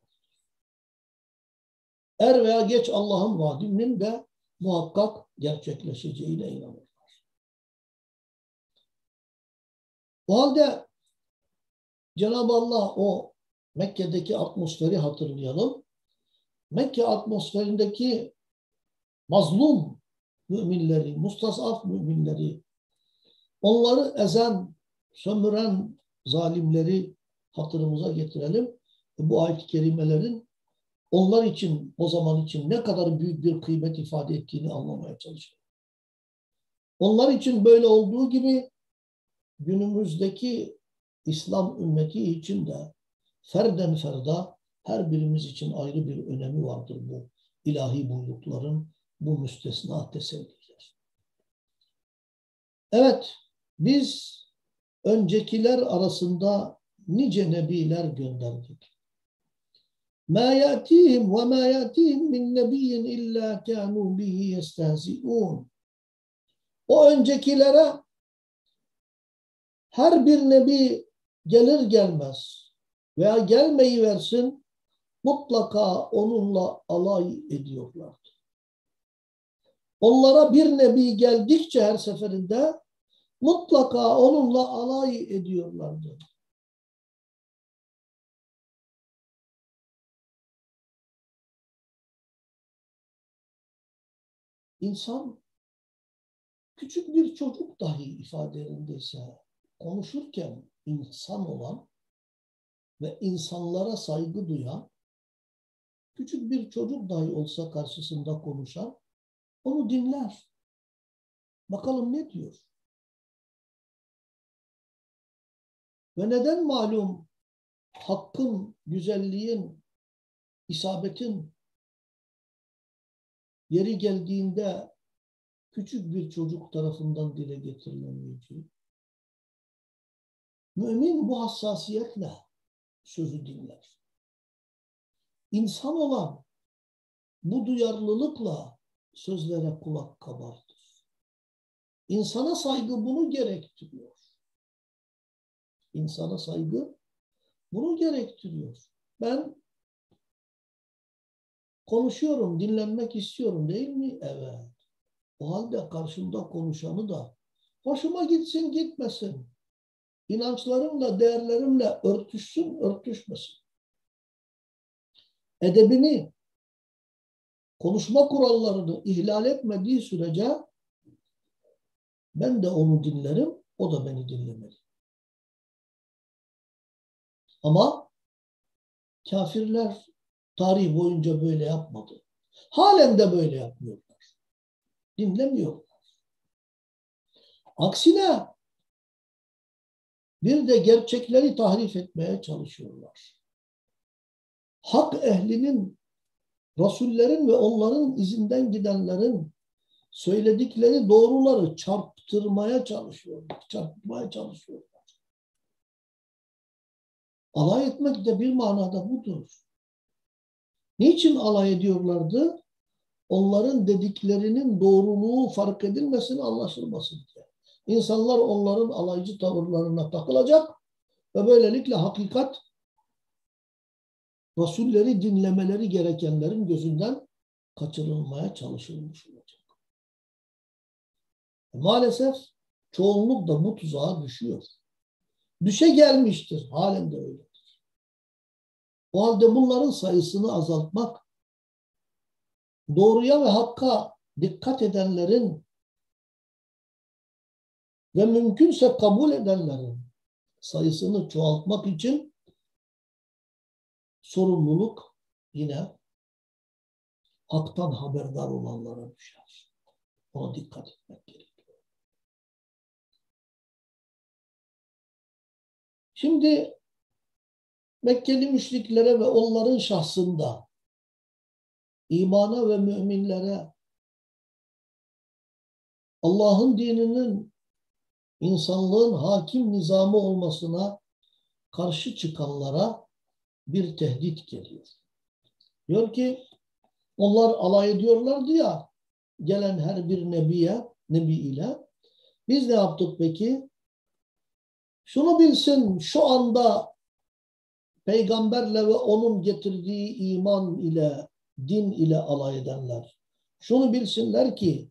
Speaker 1: Er veya geç Allah'ın vaadinin de muhakkak gerçekleşeceğine inanırlar. O halde Cenab-ı Allah o Mekke'deki atmosferi hatırlayalım. Mekke atmosferindeki mazlum müminleri, mustasaf müminleri, onları ezen, sömüren zalimleri hatırımıza getirelim. Bu ayet-i kerimelerin onlar için, o zaman için ne kadar büyük bir kıymet ifade ettiğini anlamaya çalışalım. Onlar için böyle olduğu gibi günümüzdeki İslam ümmeti için de ferden ferda her birimiz için ayrı bir önemi vardır bu ilahi buyrukların, bu müstesna teselliler. Evet, biz öncekiler arasında nice nebiler gönderdik. مَا يَأْتِيهِمْ وَمَا يَأْتِيهِمْ مِنْ نَبِيٍّ اِلَّا كَانُوا بِهِ يَسْتَهْزِئُونَ O öncekilere her bir nebi gelir gelmez veya gelmeyi versin mutlaka onunla alay ediyorlardı. Onlara bir nebi geldikçe her seferinde mutlaka onunla alay ediyorlardı. İnsan küçük bir çocuk dahi ifadelerindeyse konuşurken insan olan ve insanlara saygı duyan küçük bir çocuk dahi olsa karşısında konuşan onu dinler. Bakalım ne diyor? Ve neden malum hakkın, güzelliğin, isabetin yeri geldiğinde küçük bir çocuk tarafından dile getirilemeyeceği? Mümin bu hassasiyetle sözü dinler. İnsan olan bu duyarlılıkla sözlere kulak kabartır. İnsana saygı bunu gerektiriyor. İnsana saygı bunu gerektiriyor. Ben konuşuyorum, dinlenmek istiyorum değil mi? Evet. O halde karşımda konuşanı da hoşuma gitsin gitmesin. İnançlarımla, değerlerimle örtüşsün, örtüşmesin. Edebini, konuşma kurallarını ihlal etmediği sürece ben de onu dinlerim, o da beni dinlemeli. Ama kafirler tarih boyunca böyle yapmadı. Halen de böyle yapmıyorlar. Dinlemiyorlar. Aksine bir de gerçekleri tahrif etmeye çalışıyorlar. Hak ehlinin, Rasullerin ve onların izinden gidenlerin söyledikleri doğruları çarptırmaya çalışıyorlar. Çarpmaya çalışıyorlar. Alay etmek de bir manada budur. Niçin alay ediyorlardı? Onların dediklerinin doğruluğu fark edilmesin, anlaşılmasın diye. İnsanlar onların alaycı tavırlarına takılacak ve böylelikle hakikat Rasulleri dinlemeleri gerekenlerin gözünden kaçırılmaya çalışılmış olacak. Maalesef çoğunluk da bu tuzağa düşüyor. Düşe gelmiştir. Halen de öyledir. O halde bunların sayısını azaltmak, doğruya ve hakka dikkat edenlerin ve mümkünse kabul edenlerin sayısını çoğaltmak için sorumluluk yine haktan haberdar olanlara düşer. Ona dikkat etmek gerekiyor. Şimdi Mekkeli müşriklere ve onların şahsında imana ve müminlere Allah'ın dininin insanlığın hakim nizamı olmasına karşı çıkanlara bir tehdit geliyor. Diyor ki onlar alay ediyorlardı ya gelen her bir nebiye, nebi ile. Biz ne yaptık peki? Şunu bilsin şu anda peygamberle ve onun getirdiği iman ile, din ile alay edenler. Şunu bilsinler ki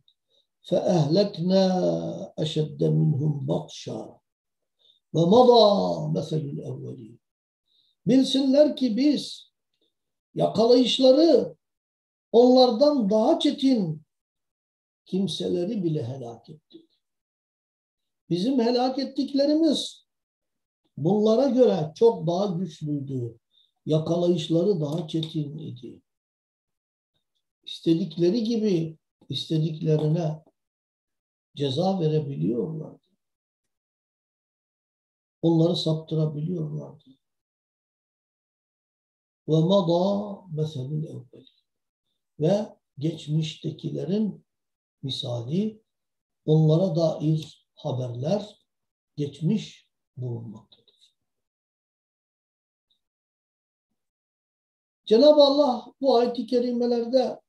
Speaker 1: فَاَهْلَكْنَا اَشَدَّ مِنْهُمْ بَطْشًا وَمَضَى مَثَلُ الْاَوَّلِينَ Bilsinler ki biz yakalayışları onlardan daha çetin kimseleri bile helak ettik. Bizim helak ettiklerimiz bunlara göre çok daha güçlüydü. Yakalayışları daha çetin idi. İstedikleri gibi istediklerine ceza verebiliyorlardı. Onları saptırabiliyorlardı. Ve mada meselul evvel. Ve geçmiştekilerin misali onlara dair haberler geçmiş bulunmaktadır. Cenab-ı Allah bu ayet-i kerimelerde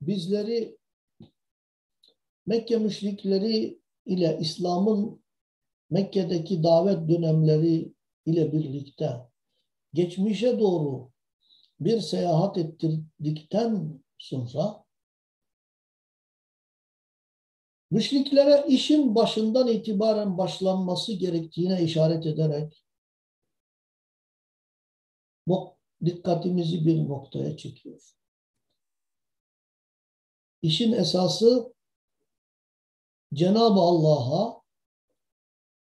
Speaker 1: bizleri Mekke müşrikleri ile İslam'ın Mekke'deki davet dönemleri ile birlikte geçmişe doğru bir seyahat ettirdikten sonra müşriklere işin başından itibaren başlanması gerektiğine işaret ederek dikkatimizi bir noktaya çekiyor. İşin esası Cenab-ı Allah'a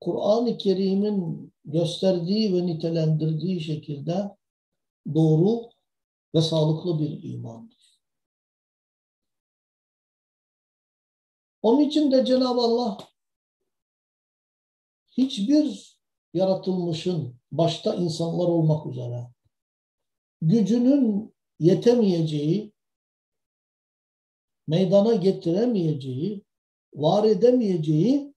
Speaker 1: Kur'an-ı Kerim'in gösterdiği ve nitelendirdiği şekilde doğru ve sağlıklı bir imandır. Onun için de Cenab-ı Allah hiçbir yaratılmışın başta insanlar olmak üzere gücünün yetemeyeceği, meydana getiremeyeceği, var edemeyeceği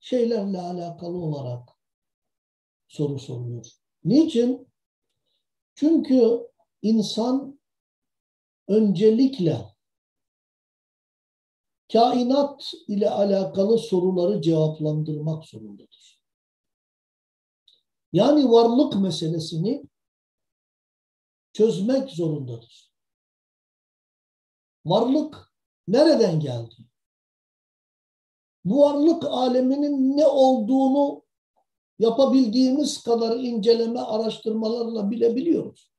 Speaker 1: şeylerle alakalı olarak soru soruyor. Niçin? Çünkü insan öncelikle kainat ile alakalı soruları cevaplandırmak zorundadır. Yani varlık meselesini çözmek zorundadır. Varlık nereden geldi? Bu varlık aleminin ne olduğunu yapabildiğimiz kadar inceleme araştırmalarla bilebiliyoruz.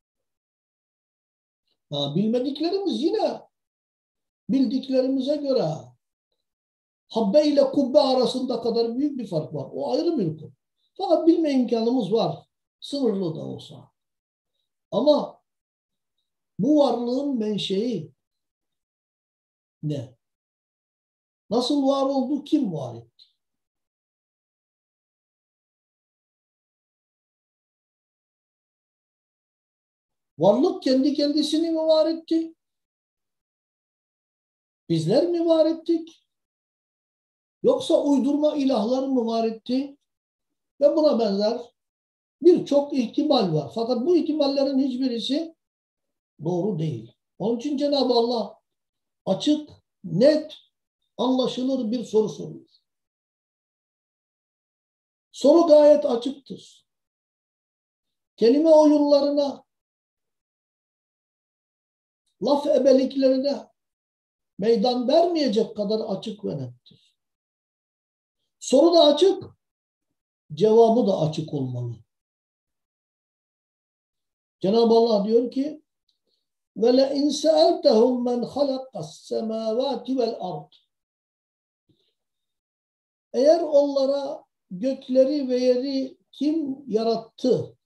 Speaker 1: Ha, bilmediklerimiz yine bildiklerimize göre habbe ile kubbe arasında kadar büyük bir fark var. O ayrı bir konu. Fakat bilme imkanımız var. Sınırlı da olsa. Ama bu varlığın menşei ne? Nasıl var oldu? Kim var etti? Varlık kendi kendisini mi var etti? Bizler mi var ettik? Yoksa uydurma ilahlar mı var etti? Ve buna benzer Birçok ihtimal var. Fakat bu ihtimallerin hiçbirisi doğru değil. Onun için Cenab-ı Allah açık, net, anlaşılır bir soru soruyor. Soru gayet açıktır. Kelime oyunlarına, laf ebeliklerine meydan vermeyecek kadar açık ve nettir. Soru da açık, cevabı da açık olmalı. Cenab-ı Allah diyor ki وَلَاِنْ سَأَلْتَهُمْ مَنْ خَلَقَ السَّمَاوَاتِ وَالْأَرْضِ Eğer onlara gökleri ve yeri kim yarattı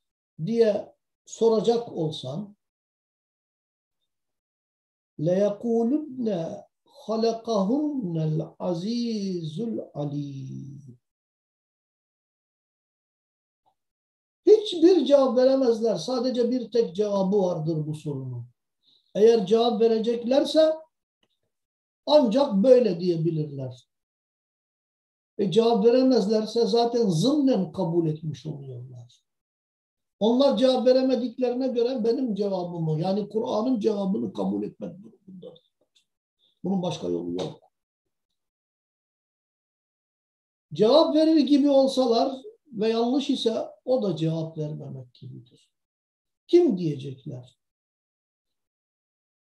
Speaker 1: diye soracak olsan لَيَقُولُنَّ خَلَقَهُنَّ الْعَز۪يزُ الْعَل۪يمُ Hiçbir cevap veremezler. Sadece bir tek cevabı vardır bu sorunun. Eğer cevap vereceklerse ancak böyle diyebilirler. E cevap veremezlerse zaten zımnen kabul etmiş oluyorlar. Onlar cevap veremediklerine göre benim cevabımı yani Kur'an'ın cevabını kabul etmek durumunda. Bunun başka yolu yok. Cevap verir gibi olsalar ve yanlış ise o da cevap vermemek gibidir. Kim diyecekler?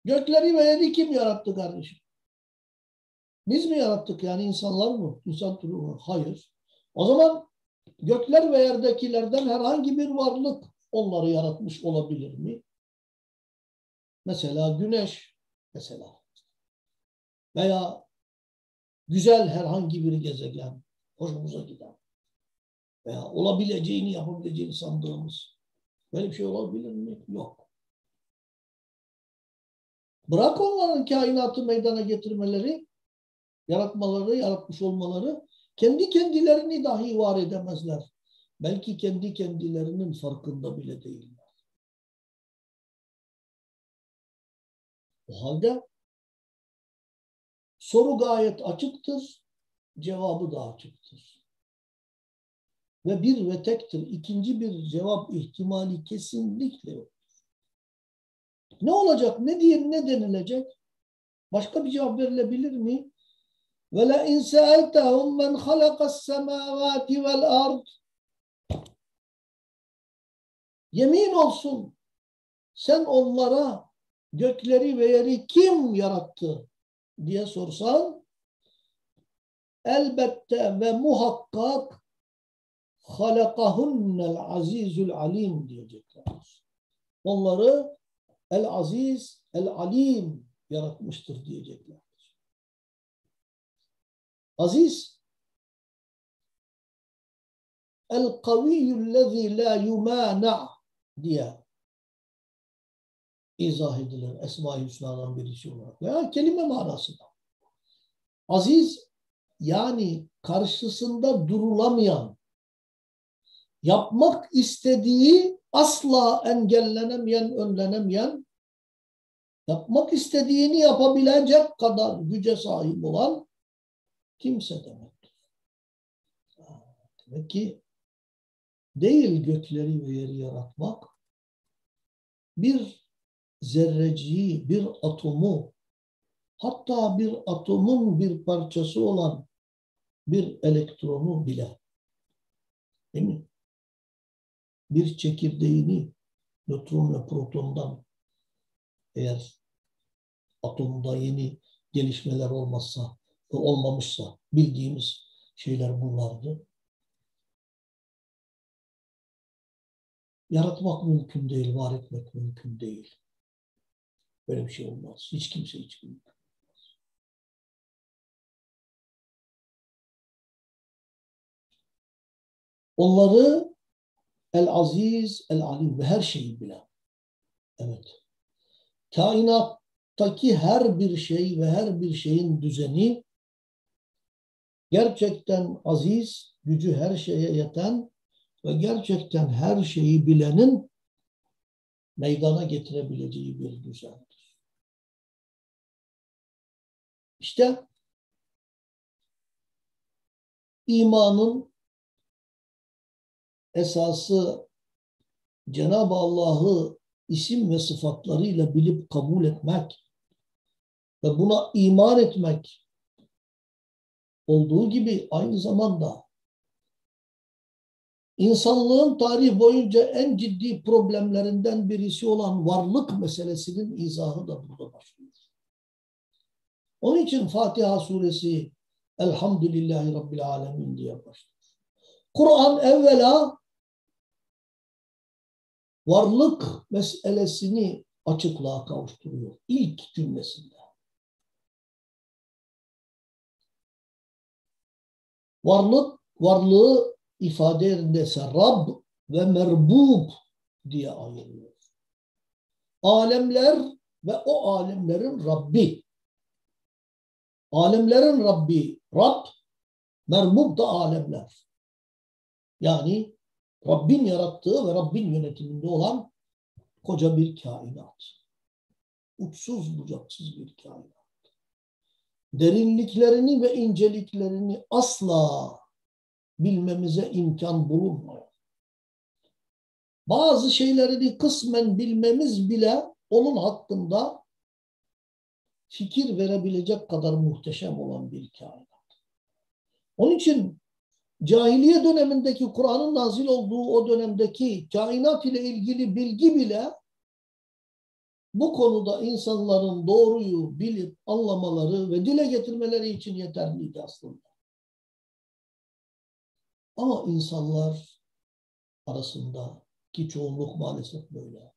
Speaker 1: Gökleri ve yeri kim yarattı kardeşim? Biz mi yarattık yani insanlar mı? İnsan türü mü? Hayır. O zaman gökler ve yerdekilerden herhangi bir varlık onları yaratmış olabilir mi? Mesela güneş mesela veya güzel herhangi bir gezegen hoşumuza giden veya olabileceğini yapabileceğini sandığımız böyle bir şey olabilir mi? Yok. Bırak onların kainatı meydana getirmeleri, yaratmaları, yaratmış olmaları kendi kendilerini dahi var edemezler. Belki kendi kendilerinin farkında bile değiller. O halde soru gayet açıktır, cevabı da açıktır. Ve bir ve tektir. İkinci bir cevap ihtimali kesinlikle yok. Ne olacak? Ne diye ne denilecek? Başka bir cevap verilebilir mi? Ve la in sa'altahum men halaqas semavati vel ard Yemin olsun sen onlara gökleri ve yeri kim yarattı diye sorsan elbette ve muhakkak halakahunnel azizül alim diyecekler. Onları el aziz, el alim yaratmıştır diyecekler. Aziz el kaviyyüllezî la yumâna' diye izah edilir Esma-i Hüsna'dan birisi olarak veya kelime manasında. Aziz yani karşısında durulamayan, yapmak istediği asla engellenemeyen, önlenemeyen, yapmak istediğini yapabilecek kadar güce sahip olan kimse demektir. Demek ki değil gökleri ve yeri yaratmak, bir zerreciyi, bir atomu, hatta bir atomun bir parçası olan bir elektronu bile, değil mi? Bir çekirdeğini nötron ve protondan eğer atomda yeni gelişmeler olmazsa olmamışsa bildiğimiz şeyler bunlardı. Yaratmak mümkün değil, var etmek mümkün değil. Böyle bir şey olmaz. Hiç kimse hiç mümkün. Onları El Aziz, El Alim ve her şeyi bilen. Evet. Kainattaki her bir şey ve her bir şeyin düzeni gerçekten aziz, gücü her şeye yeten ve gerçekten her şeyi bilenin meydana getirebileceği bir düzendir. İşte imanın esası Cenab-ı Allah'ı isim ve sıfatlarıyla bilip kabul etmek ve buna iman etmek olduğu gibi aynı zamanda insanlığın tarih boyunca en ciddi problemlerinden birisi olan varlık meselesinin izahı da burada başlıyor. Onun için Fatiha suresi Elhamdülillahi Rabbil Alemin diye başlıyor. Kur'an evvela varlık meselesini açıklığa kavuşturuyor. ilk cümlesinde. Varlık, varlığı ifade yerindeyse Rab ve merbub diye ayırıyor. Alemler ve o alemlerin Rabbi. Alemlerin Rabbi Rab, merbub da alemler. Yani Rabbin yarattığı ve Rabbin yönetiminde olan koca bir kainat. Uçsuz bucaksız bir kainat. Derinliklerini ve inceliklerini asla bilmemize imkan bulunmuyor. Bazı şeylerini kısmen bilmemiz bile onun hakkında fikir verebilecek kadar muhteşem olan bir kainat. Onun için cahiliye dönemindeki Kur'an'ın nazil olduğu o dönemdeki kainat ile ilgili bilgi bile bu konuda insanların doğruyu bilip anlamaları ve dile getirmeleri için yeterliydi aslında. Ama insanlar arasında ki çoğunluk maalesef böyle.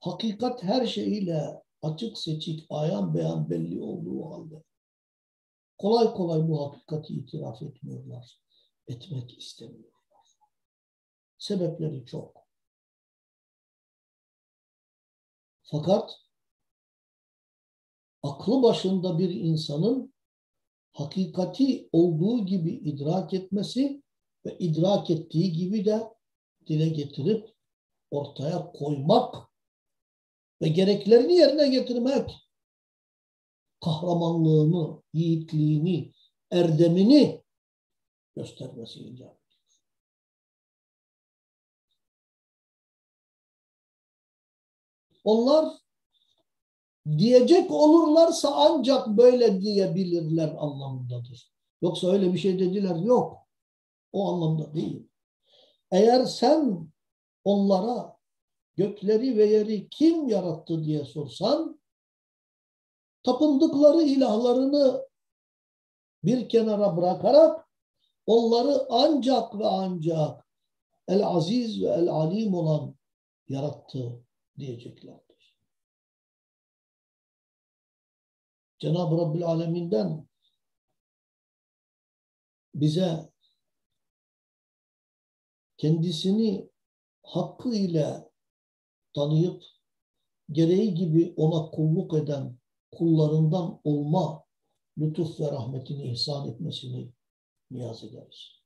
Speaker 1: Hakikat her şeyiyle açık seçik, ayan beyan belli olduğu halde kolay kolay bu hakikati itiraf etmiyorlar etmek istemiyorlar. Sebepleri çok. Fakat aklı başında bir insanın hakikati olduğu gibi idrak etmesi ve idrak ettiği gibi de dile getirip ortaya koymak ve gereklerini yerine getirmek kahramanlığını, yiğitliğini, erdemini göstermesi icap Onlar diyecek olurlarsa ancak böyle diyebilirler anlamındadır. Yoksa öyle bir şey dediler yok. O anlamda değil. Eğer sen onlara gökleri ve yeri kim yarattı diye sorsan tapındıkları ilahlarını bir kenara bırakarak Onları ancak ve ancak El Aziz ve El Alim olan yarattı diyeceklerdir. Cenab-ı Rabbül Alemin'den bize kendisini hakkı ile tanıyıp gereği gibi ona kulluk eden kullarından olma lütuf ve rahmetini ihsan etmesini niyaz ederiz.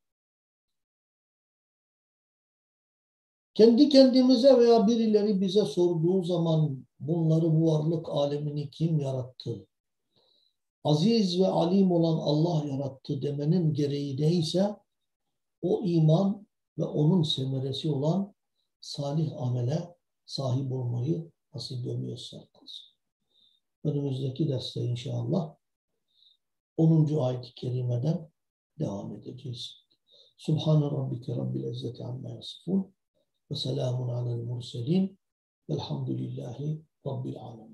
Speaker 1: Kendi kendimize veya birileri bize sorduğu zaman bunları bu varlık alemini kim yarattı? Aziz ve alim olan Allah yarattı demenin gereği neyse o iman ve onun semeresi olan salih amele sahip olmayı nasip ömüyorsa kılsın. Önümüzdeki derste inşallah 10. ayet-i kerimeden devam edeceğiz. Subhane rabbike rabbil izzeti amma yasifun ve selamun alel murselin velhamdülillahi rabbil alemin.